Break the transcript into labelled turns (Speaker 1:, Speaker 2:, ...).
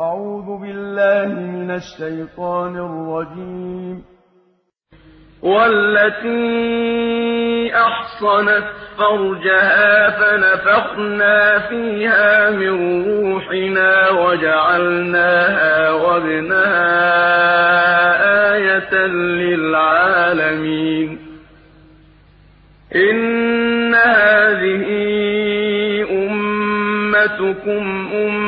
Speaker 1: أعوذ بالله من الشيطان الرجيم.
Speaker 2: والتي أحصنت فرجها فنفخنا فيها من روحنا وجعلناها وابنها آية للعالمين. إن هذه أمتكم أمة